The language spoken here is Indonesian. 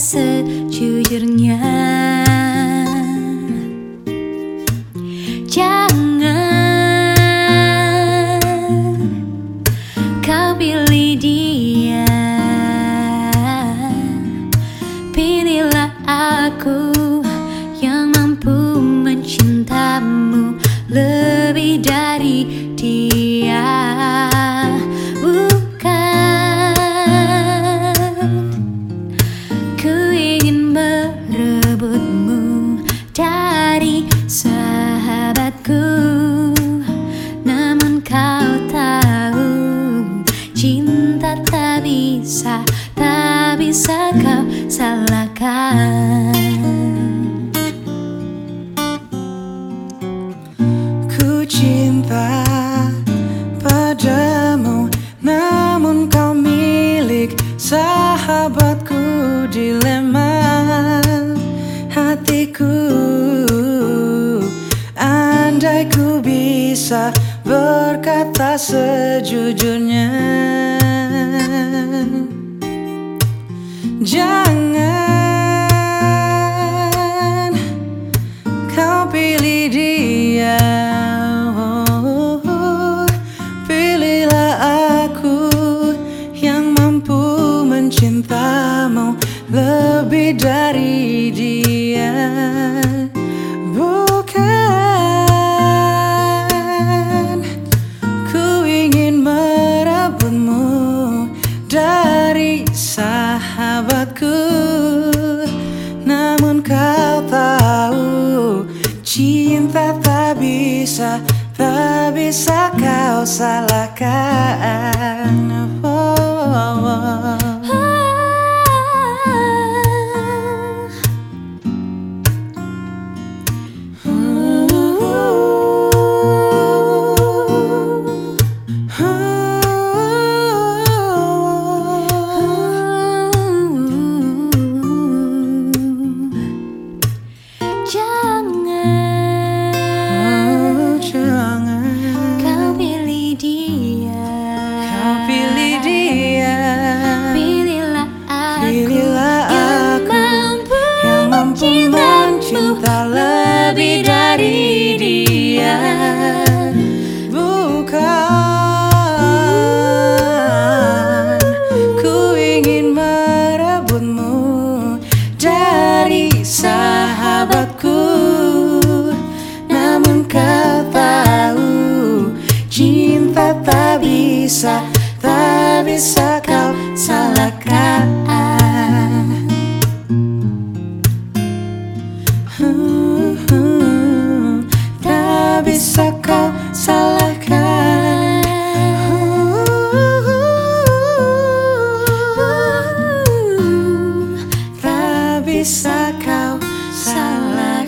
sejujurnya. Jangan kau pilih dia. Pilihlah aku yang mampu mencintamu. Lebih kau salahkan Ku cinta padamu Namun kau milik sahabatku Dilema. Hatiku Andai ku bisa berkata sejujurnya. salahkah bisa Tak bisa kau salahkan. Tak bisa kau salahkan. Tak bisa kau salahkan.